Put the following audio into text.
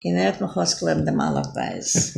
כנרת מחוז כלב למעלה וייס